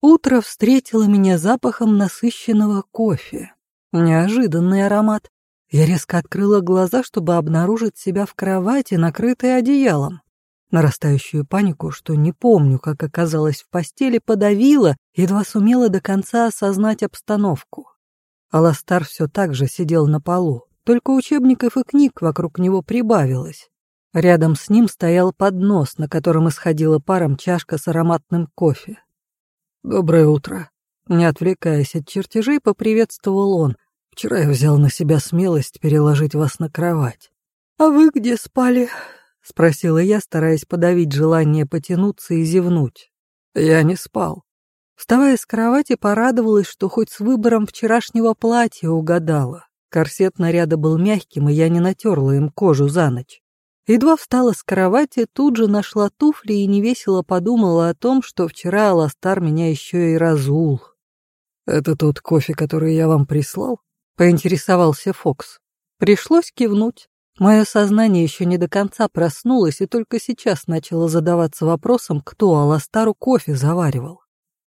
Утро встретило меня запахом насыщенного кофе. Неожиданный аромат. Я резко открыла глаза, чтобы обнаружить себя в кровати, накрытой одеялом. Нарастающую панику, что не помню, как оказалась в постели, подавила, едва сумела до конца осознать обстановку. Аластар все так же сидел на полу, только учебников и книг вокруг него прибавилось. Рядом с ним стоял поднос, на котором исходила паром чашка с ароматным кофе. «Доброе утро». Не отвлекаясь от чертежей, поприветствовал он. «Вчера я взял на себя смелость переложить вас на кровать». «А вы где спали?» — спросила я, стараясь подавить желание потянуться и зевнуть. Я не спал. Вставая с кровати, порадовалась, что хоть с выбором вчерашнего платья угадала. Корсет наряда был мягким, и я не натерла им кожу за ночь. Едва встала с кровати, тут же нашла туфли и невесело подумала о том, что вчера Аластар меня еще и разул. «Это тот кофе, который я вам прислал?» — поинтересовался Фокс. Пришлось кивнуть. Мое сознание еще не до конца проснулось и только сейчас начало задаваться вопросом, кто Аластару кофе заваривал.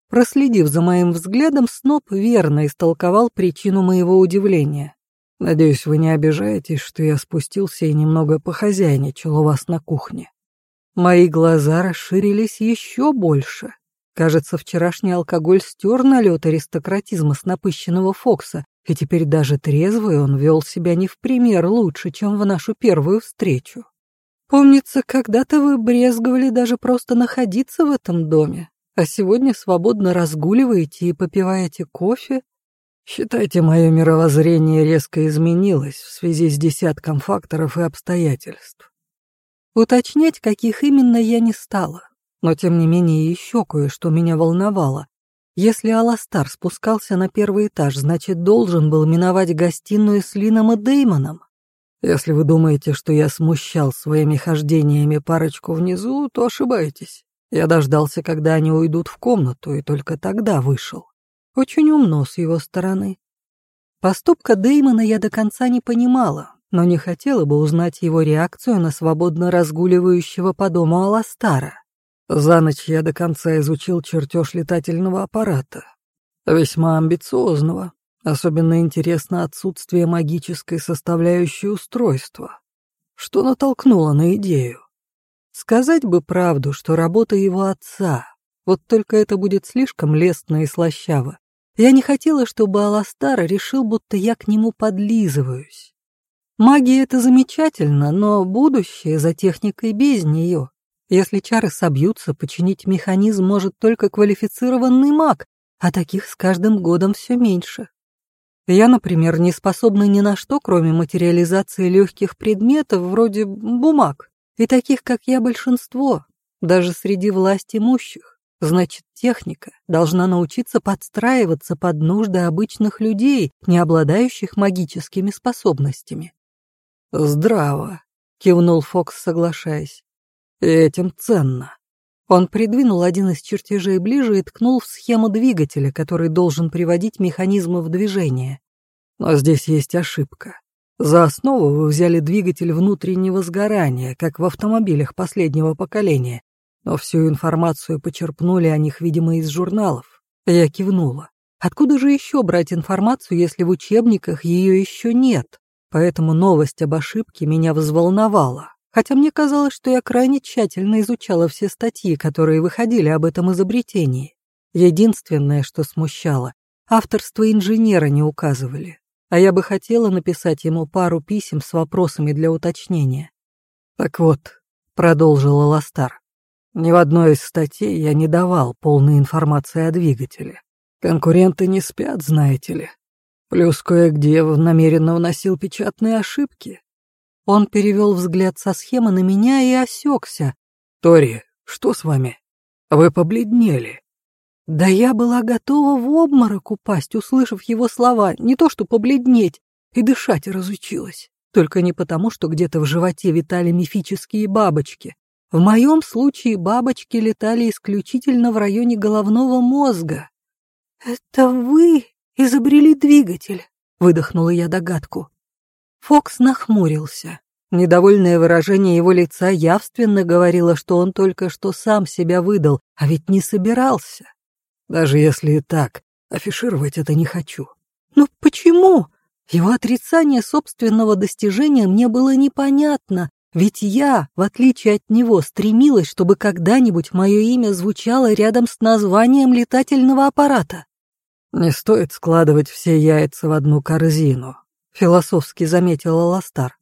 Проследив за моим взглядом, Сноп верно истолковал причину моего удивления. «Надеюсь, вы не обижаетесь, что я спустился и немного похозяйничал у вас на кухне». Мои глаза расширились еще больше. Кажется, вчерашний алкоголь стер налет аристократизма с напыщенного Фокса, и теперь даже трезвый он вел себя не в пример лучше, чем в нашу первую встречу. Помнится, когда-то вы брезговали даже просто находиться в этом доме, а сегодня свободно разгуливаете и попиваете кофе. Считайте, мое мировоззрение резко изменилось в связи с десятком факторов и обстоятельств. Уточнять, каких именно я не стала, но тем не менее еще кое-что меня волновало. Если Аластар спускался на первый этаж, значит, должен был миновать гостиную с Лином и Деймоном. Если вы думаете, что я смущал своими хождениями парочку внизу, то ошибаетесь. Я дождался, когда они уйдут в комнату, и только тогда вышел. Очень умно с его стороны. Поступка Деймона я до конца не понимала, но не хотела бы узнать его реакцию на свободно разгуливающего по дому Аластара. За ночь я до конца изучил чертеж летательного аппарата. Весьма амбициозного. Особенно интересно отсутствие магической составляющей устройства. Что натолкнуло на идею? Сказать бы правду, что работа его отца. Вот только это будет слишком лестно и слащаво. Я не хотела, чтобы Аластар решил, будто я к нему подлизываюсь. Магия — это замечательно, но будущее за техникой без нее. Если чары собьются, починить механизм может только квалифицированный маг, а таких с каждым годом все меньше. Я, например, не способна ни на что, кроме материализации легких предметов, вроде бумаг, и таких, как я, большинство, даже среди власть имущих. Значит, техника должна научиться подстраиваться под нужды обычных людей, не обладающих магическими способностями. «Здраво», — кивнул Фокс, соглашаясь. Этим ценно. Он придвинул один из чертежей ближе и ткнул в схему двигателя, который должен приводить механизмы в движение. Но здесь есть ошибка. За основу вы взяли двигатель внутреннего сгорания, как в автомобилях последнего поколения, но всю информацию почерпнули о них, видимо, из журналов. Я кивнула. Откуда же еще брать информацию, если в учебниках ее еще нет? Поэтому новость об ошибке меня взволновала хотя мне казалось, что я крайне тщательно изучала все статьи, которые выходили об этом изобретении. Единственное, что смущало, авторство инженера не указывали, а я бы хотела написать ему пару писем с вопросами для уточнения. «Так вот», — продолжила Ластар, — «ни в одной из статей я не давал полной информации о двигателе. Конкуренты не спят, знаете ли. Плюс кое-где намеренно вносил печатные ошибки, он перевел взгляд со схемы на меня и осекся. «Тори, что с вами? Вы побледнели». Да я была готова в обморок упасть, услышав его слова, не то что побледнеть, и дышать разучилась. Только не потому, что где-то в животе витали мифические бабочки. В моем случае бабочки летали исключительно в районе головного мозга. «Это вы изобрели двигатель?» — выдохнула я догадку. Фокс нахмурился. Недовольное выражение его лица явственно говорило, что он только что сам себя выдал, а ведь не собирался. Даже если и так, афишировать это не хочу. Но почему? Его отрицание собственного достижения мне было непонятно, ведь я, в отличие от него, стремилась, чтобы когда-нибудь мое имя звучало рядом с названием летательного аппарата. «Не стоит складывать все яйца в одну корзину», — философски заметила Ластар.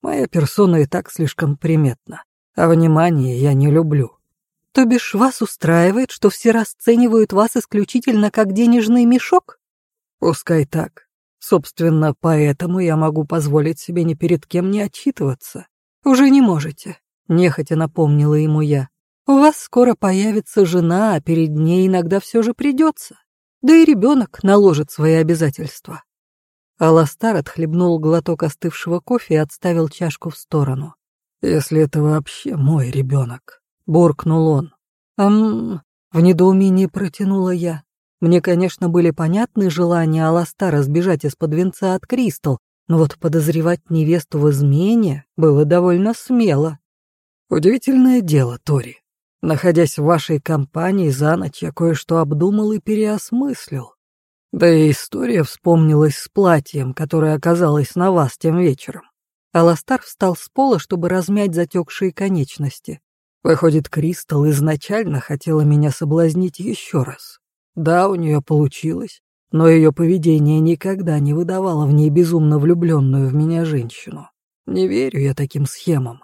«Моя персона и так слишком приметна, а внимание я не люблю». «То бишь вас устраивает, что все расценивают вас исключительно как денежный мешок?» «Пускай так. Собственно, поэтому я могу позволить себе ни перед кем не отчитываться. «Уже не можете», — нехотя напомнила ему я. «У вас скоро появится жена, а перед ней иногда все же придется. Да и ребенок наложит свои обязательства». Аластар отхлебнул глоток остывшего кофе и отставил чашку в сторону. «Если это вообще мой ребенок», — буркнул он. «Ам...» — в недоумении протянула я. Мне, конечно, были понятны желания Аластара сбежать из-под венца от Кристал, но вот подозревать невесту в измене было довольно смело. Удивительное дело, Тори. Находясь в вашей компании за ночь, я кое-что обдумал и переосмыслил. Да и история вспомнилась с платьем, которое оказалось на вас тем вечером. Аластар встал с пола, чтобы размять затекшие конечности. Выходит, Кристал изначально хотела меня соблазнить еще раз. Да, у нее получилось, но ее поведение никогда не выдавало в ней безумно влюбленную в меня женщину. Не верю я таким схемам.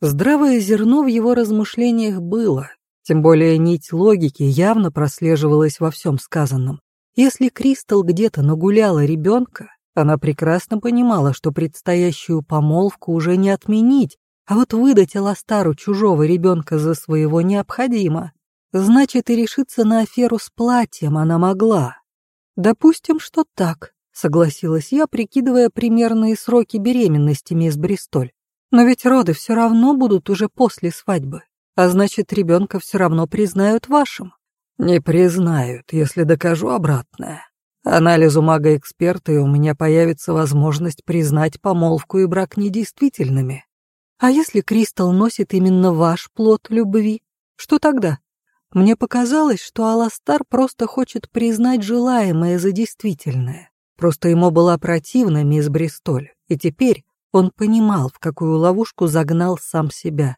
Здравое зерно в его размышлениях было, тем более нить логики явно прослеживалась во всем сказанном. Если Кристал где-то нагуляла ребенка, она прекрасно понимала, что предстоящую помолвку уже не отменить, а вот выдать Аластару чужого ребенка за своего необходимо. Значит, и решиться на аферу с платьем она могла, «Допустим, что так», — согласилась я, прикидывая примерные сроки беременности, мисс Бристоль. «Но ведь роды все равно будут уже после свадьбы, а значит, ребенка все равно признают вашим». «Не признают, если докажу обратное. Анализу мага-эксперта, и у меня появится возможность признать помолвку и брак недействительными. А если Кристал носит именно ваш плод любви, что тогда?» Мне показалось, что Аластар просто хочет признать желаемое за действительное. Просто ему была противна мисс Бристоль, и теперь он понимал, в какую ловушку загнал сам себя.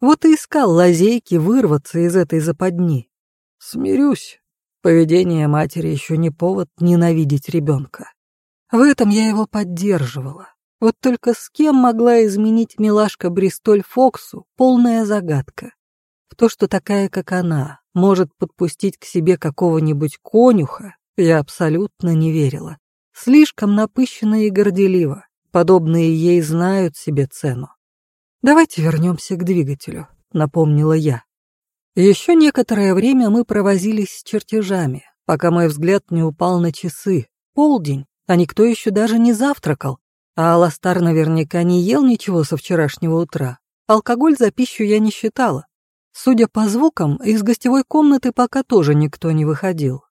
Вот и искал лазейки вырваться из этой западни. Смирюсь. Поведение матери еще не повод ненавидеть ребенка. В этом я его поддерживала. Вот только с кем могла изменить милашка Бристоль Фоксу, полная загадка. В то, что такая, как она, может подпустить к себе какого-нибудь конюха, я абсолютно не верила. Слишком напыщенно и горделиво. Подобные ей знают себе цену. «Давайте вернемся к двигателю», — напомнила я. Еще некоторое время мы провозились с чертежами, пока мой взгляд не упал на часы. Полдень, а никто еще даже не завтракал. А Аластар наверняка не ел ничего со вчерашнего утра. Алкоголь за пищу я не считала. Судя по звукам, из гостевой комнаты пока тоже никто не выходил.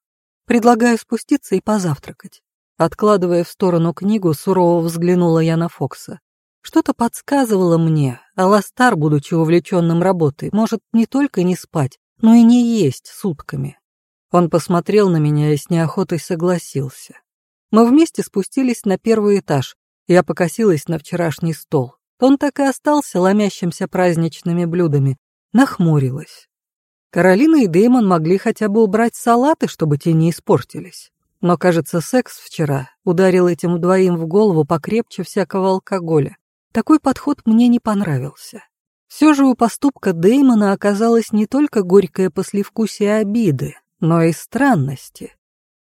Предлагаю спуститься и позавтракать. Откладывая в сторону книгу, сурово взглянула я на Фокса. Что-то подсказывало мне, а Ластар, будучи увлеченным работой, может не только не спать, но и не есть сутками. Он посмотрел на меня и с неохотой согласился. Мы вместе спустились на первый этаж. Я покосилась на вчерашний стол. Он так и остался ломящимся праздничными блюдами, нахмурилась. Каролина и Дэймон могли хотя бы убрать салаты, чтобы те не испортились. Но, кажется, секс вчера ударил этим двоим в голову покрепче всякого алкоголя. Такой подход мне не понравился. Все же у поступка Дэймона оказалось не только горькое послевкусие обиды, но и странности.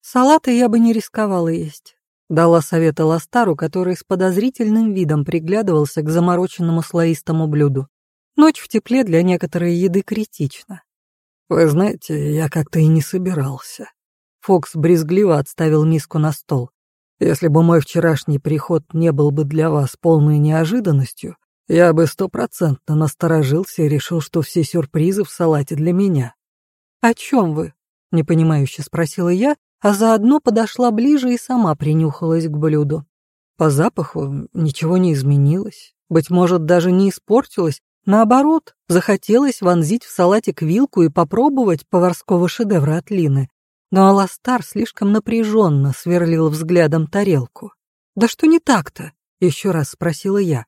Салаты я бы не рисковала есть. Дала совета Ластару, который с подозрительным видом приглядывался к замороченному слоистому блюду. Ночь в тепле для некоторой еды критична. Вы знаете, я как-то и не собирался. Фокс брезгливо отставил миску на стол. Если бы мой вчерашний приход не был бы для вас полной неожиданностью, я бы стопроцентно насторожился и решил, что все сюрпризы в салате для меня. «О чем вы?» — непонимающе спросила я, а заодно подошла ближе и сама принюхалась к блюду. По запаху ничего не изменилось, быть может, даже не испортилось, Наоборот, захотелось вонзить в салатик вилку и попробовать поварского шедевра от Лины. но Аластар слишком напряженно сверлил взглядом тарелку. «Да что не так-то?» — еще раз спросила я.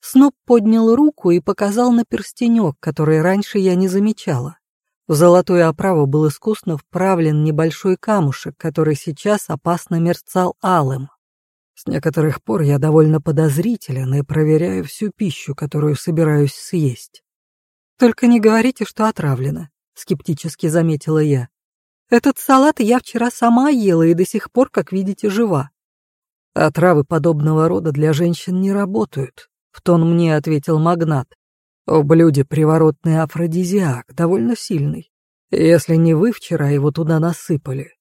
Сноб поднял руку и показал на перстенек, который раньше я не замечала. В золотую оправу был искусно вправлен небольшой камушек, который сейчас опасно мерцал алым. С некоторых пор я довольно подозрителен и проверяю всю пищу, которую собираюсь съесть. «Только не говорите, что отравлено», — скептически заметила я. «Этот салат я вчера сама ела и до сих пор, как видите, жива». «Отравы подобного рода для женщин не работают», — в тон мне ответил магнат. «В блюде приворотный афродизиак, довольно сильный. Если не вы вчера его туда насыпали,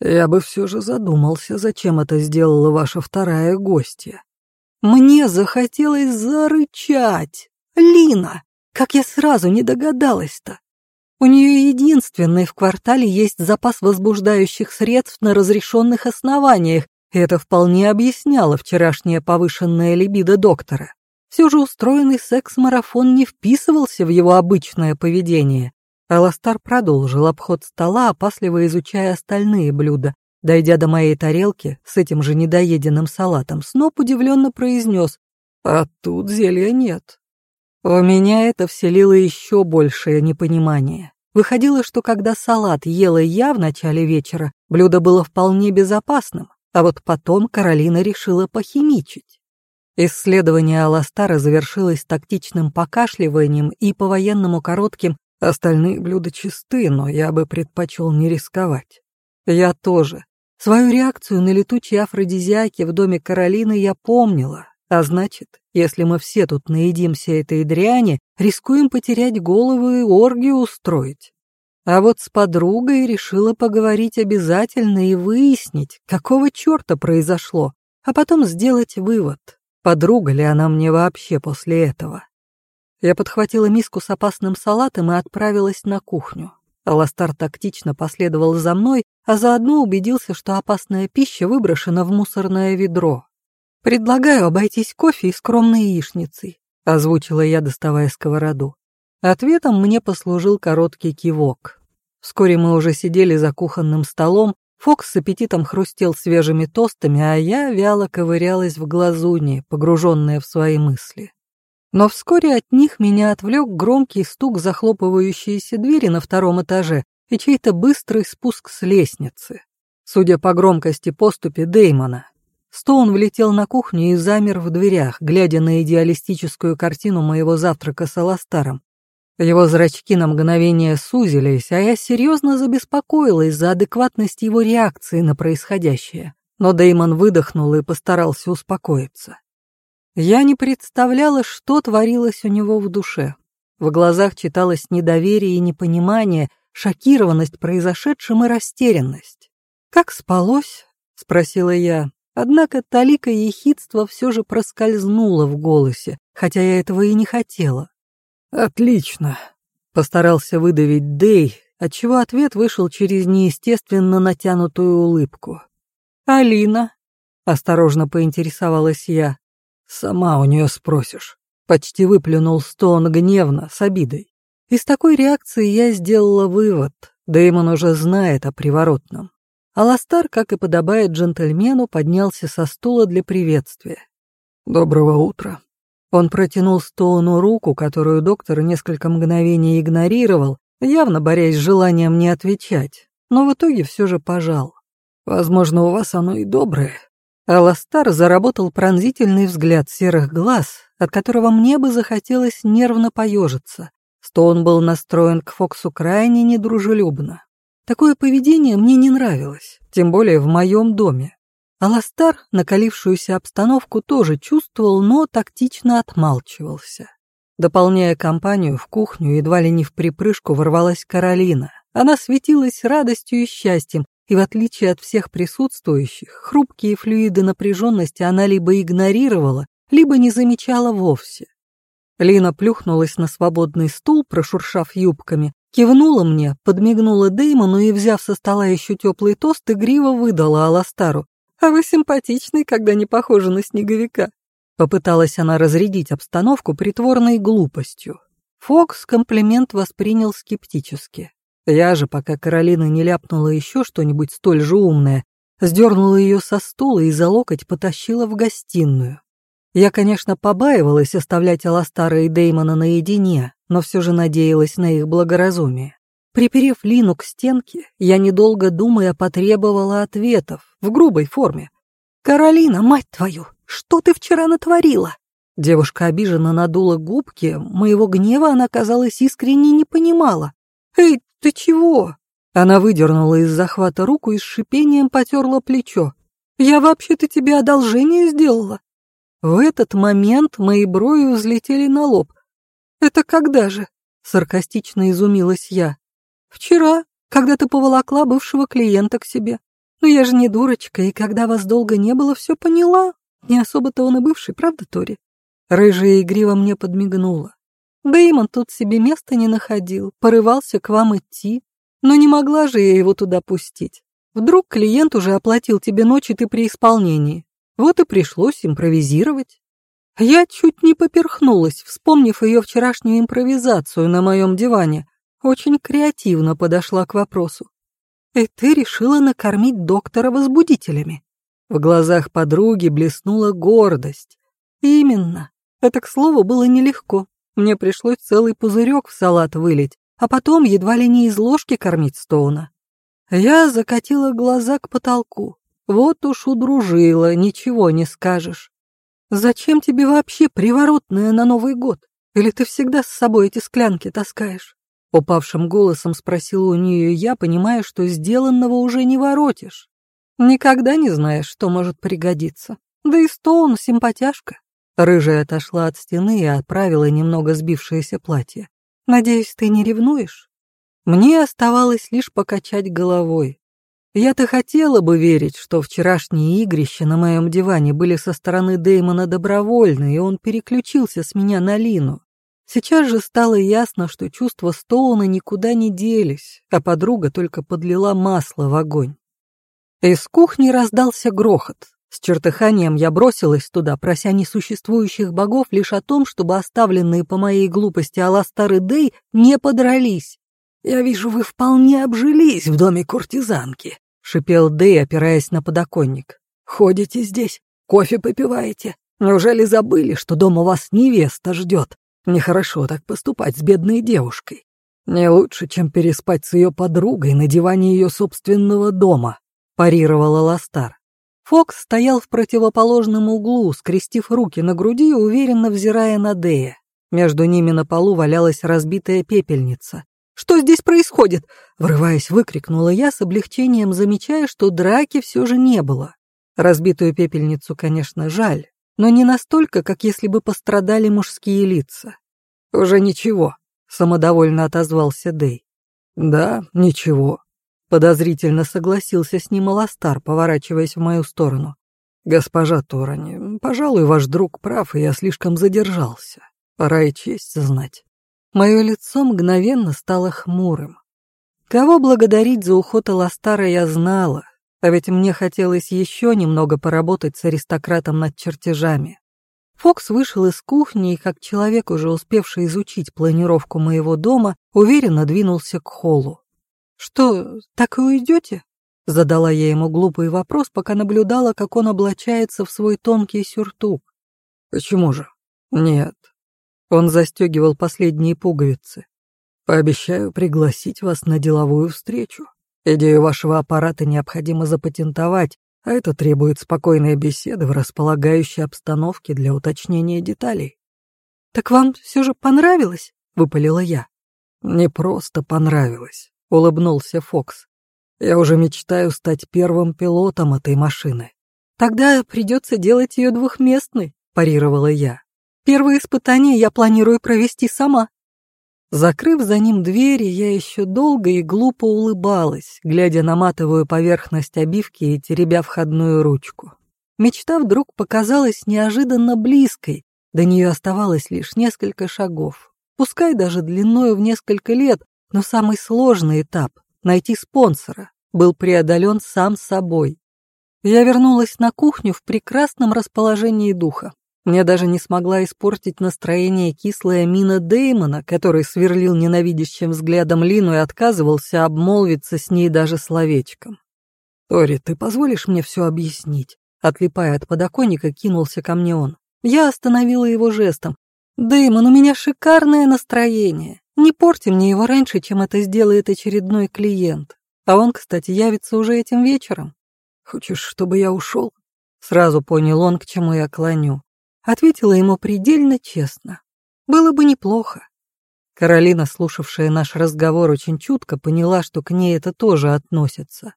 я бы все же задумался, зачем это сделала ваша вторая гостья. Мне захотелось зарычать. Лина, как я сразу не догадалась-то. У нее единственный в квартале есть запас возбуждающих средств на разрешенных основаниях, и это вполне объясняло вчерашнее повышенное либидо доктора. Все же устроенный секс-марафон не вписывался в его обычное поведение. Аластар продолжил обход стола, опасливо изучая остальные блюда. Дойдя до моей тарелки с этим же недоеденным салатом, Сноп удивленно произнес «А тут зелья нет». У меня это вселило еще большее непонимание. Выходило, что когда салат ела я в начале вечера, блюдо было вполне безопасным, а вот потом Каролина решила похимичить. Исследование Аластара завершилось тактичным покашливанием и по-военному коротким Остальные блюда чисты, но я бы предпочел не рисковать. Я тоже. Свою реакцию на летучие афродизиаки в доме Каролины я помнила, а значит, если мы все тут наедимся этой дряни, рискуем потерять голову и оргию устроить. А вот с подругой решила поговорить обязательно и выяснить, какого черта произошло, а потом сделать вывод, подруга ли она мне вообще после этого. Я подхватила миску с опасным салатом и отправилась на кухню. Аластар тактично последовал за мной, а заодно убедился, что опасная пища выброшена в мусорное ведро. «Предлагаю обойтись кофе и скромной яичницей», — озвучила я, доставая сковороду. Ответом мне послужил короткий кивок. Вскоре мы уже сидели за кухонным столом, Фокс с аппетитом хрустел свежими тостами, а я вяло ковырялась в глазуни, погруженная в свои мысли. Но вскоре от них меня отвлек громкий стук захлопывающейся двери на втором этаже и чей-то быстрый спуск с лестницы. Судя по громкости поступи Деймона, Стоун влетел на кухню и замер в дверях, глядя на идеалистическую картину моего завтрака с Аластаром. Его зрачки на мгновение сузились, а я серьезно забеспокоилась за адекватность его реакции на происходящее. Но Деймон выдохнул и постарался успокоиться. Я не представляла, что творилось у него в душе. В глазах читалось недоверие и непонимание, шокированность произошедшим и растерянность. «Как спалось?» — спросила я. Однако талика ехидства все же проскользнула в голосе, хотя я этого и не хотела. «Отлично», — постарался выдавить Дэй, отчего ответ вышел через неестественно натянутую улыбку. «Алина?» — осторожно поинтересовалась я. «Сама у нее спросишь». Почти выплюнул Стоун гневно, с обидой. Из такой реакции я сделала вывод. Дэймон уже знает о приворотном. Аластар, как и подобает джентльмену, поднялся со стула для приветствия. «Доброго утра». Он протянул Стоуну руку, которую доктор несколько мгновений игнорировал, явно борясь с желанием не отвечать, но в итоге все же пожал. «Возможно, у вас оно и доброе, Аластар заработал пронзительный взгляд серых глаз, от которого мне бы захотелось нервно поежиться. Стоун был настроен к Фоксу крайне недружелюбно. Такое поведение мне не нравилось, тем более в моем доме. Аластар накалившуюся обстановку тоже чувствовал, но тактично отмалчивался. Дополняя компанию, в кухню едва ли не в припрыжку ворвалась Каролина. Она светилась радостью и счастьем, и в отличие от всех присутствующих, хрупкие флюиды напряженности она либо игнорировала, либо не замечала вовсе. Лина плюхнулась на свободный стул, прошуршав юбками, кивнула мне, подмигнула Деймону и, взяв со стола еще теплый тост, игриво выдала Аластару. «А вы симпатичный, когда не похожи на снеговика». Попыталась она разрядить обстановку притворной глупостью. Фокс комплимент воспринял скептически. Я же, пока Каролина не ляпнула еще что-нибудь столь же умное, сдернула ее со стула и за локоть потащила в гостиную. Я, конечно, побаивалась оставлять Аластара и Деймона наедине, но все же надеялась на их благоразумие. Приперев Лину к стенке, я, недолго думая, потребовала ответов в грубой форме. «Каролина, мать твою, что ты вчера натворила?» Девушка обиженно надула губки, моего гнева она, казалось, искренне не понимала. «Эй, ты чего?» Она выдернула из захвата руку и с шипением потерла плечо. «Я вообще-то тебе одолжение сделала». В этот момент мои брови взлетели на лоб. «Это когда же?» — саркастично изумилась я. «Вчера, когда ты поволокла бывшего клиента к себе. Но я же не дурочка, и когда вас долго не было, все поняла. Не особо-то он и бывший, правда, Тори?» Рыжая игриво мне подмигнула. Дэймон тут себе места не находил, порывался к вам идти. Но не могла же я его туда пустить. Вдруг клиент уже оплатил тебе ночь, и ты при исполнении. Вот и пришлось импровизировать. Я чуть не поперхнулась, вспомнив ее вчерашнюю импровизацию на моем диване. Очень креативно подошла к вопросу. И ты решила накормить доктора возбудителями. В глазах подруги блеснула гордость. Именно. Это, к слову, было нелегко. Мне пришлось целый пузырек в салат вылить, а потом едва ли не из ложки кормить Стоуна. Я закатила глаза к потолку. Вот уж удружила, ничего не скажешь. Зачем тебе вообще приворотное на Новый год? Или ты всегда с собой эти склянки таскаешь? Упавшим голосом спросила у нее я, понимая, что сделанного уже не воротишь. Никогда не знаешь, что может пригодиться. Да и Стоун симпатяшка. Рыжая отошла от стены и отправила немного сбившееся платье. «Надеюсь, ты не ревнуешь?» Мне оставалось лишь покачать головой. Я-то хотела бы верить, что вчерашние игрища на моем диване были со стороны Дэймона добровольны, и он переключился с меня на Лину. Сейчас же стало ясно, что чувства Стоуна никуда не делись, а подруга только подлила масло в огонь. Из кухни раздался грохот. С чертыханием я бросилась туда, прося несуществующих богов лишь о том, чтобы оставленные по моей глупости Аластар и Дэй не подрались. «Я вижу, вы вполне обжились в доме куртизанки», шипел Дэй, опираясь на подоконник. «Ходите здесь, кофе попиваете. Неужели забыли, что дома вас невеста ждет? Нехорошо так поступать с бедной девушкой. Не лучше, чем переспать с ее подругой на диване ее собственного дома», парировала Ластар. Фокс стоял в противоположном углу, скрестив руки на груди, уверенно взирая на Дея. Между ними на полу валялась разбитая пепельница. Что здесь происходит?» Врываясь, выкрикнула я с облегчением, замечая, что драки все же не было. Разбитую пепельницу, конечно, жаль, но не настолько, как если бы пострадали мужские лица. «Уже ничего», — самодовольно отозвался Дэй. «Да, ничего», — подозрительно согласился с ним Аластар, поворачиваясь в мою сторону. «Госпожа Торани, пожалуй, ваш друг прав, и я слишком задержался. Пора и честь знать». Мое лицо мгновенно стало хмурым. Кого благодарить за уход Аластара я знала, а ведь мне хотелось еще немного поработать с аристократом над чертежами. Фокс вышел из кухни и, как человек, уже успевший изучить планировку моего дома, уверенно двинулся к холлу. «Что, так и уйдете?» Задала я ему глупый вопрос, пока наблюдала, как он облачается в свой тонкий сюртук. «Почему же?» «Нет, он застегивал последние пуговицы. «Пообещаю пригласить вас на деловую встречу. Идею вашего аппарата необходимо запатентовать, а это требует спокойной беседы в располагающей обстановке для уточнения деталей». «Так вам все же понравилось?» — выпалила я. «Не просто понравилось», — улыбнулся Фокс. «Я уже мечтаю стать первым пилотом этой машины». «Тогда придется делать ее двухместной», — парировала я. Первые испытания я планирую провести сама. Закрыв за ним двери, я еще долго и глупо улыбалась, глядя на матовую поверхность обивки и теребя входную ручку. Мечта вдруг показалась неожиданно близкой, до нее оставалось лишь несколько шагов. Пускай даже длиною в несколько лет, но самый сложный этап — найти спонсора — был преодолен сам собой. Я вернулась на кухню в прекрасном расположении духа. Мне даже не смогла испортить настроение кислая мина Деймона, который сверлил ненавидящим взглядом Лину и отказывался обмолвиться с ней даже словечком. «Тори, ты позволишь мне все объяснить?» Отлипая от подоконника, кинулся ко мне он. Я остановила его жестом. «Дэймон, у меня шикарное настроение. Не порти мне его раньше, чем это сделает очередной клиент. А он, кстати, явится уже этим вечером. Хочешь, чтобы я ушел?» Сразу понял он, к чему я клоню. Ответила ему предельно честно. Было бы неплохо. Каролина, слушавшая наш разговор очень чутко, поняла, что к ней это тоже относится.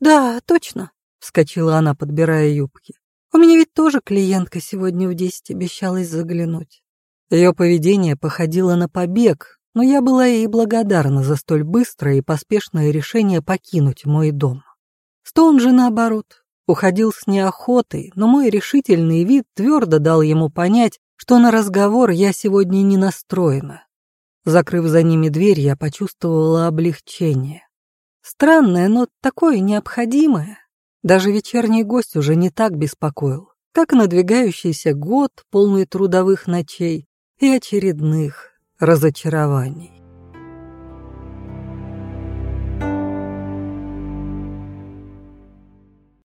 «Да, точно», — вскочила она, подбирая юбки. «У меня ведь тоже клиентка сегодня в десять обещалась заглянуть». Ее поведение походило на побег, но я была ей благодарна за столь быстрое и поспешное решение покинуть мой дом. Стоун же, наоборот, уходил с неохотой, но мой решительный вид твердо дал ему понять, что на разговор я сегодня не настроена. Закрыв за ними дверь, я почувствовала облегчение. Странное, но такое необходимое. Даже вечерний гость уже не так беспокоил, как надвигающийся год, полный трудовых ночей и очередных разочарований.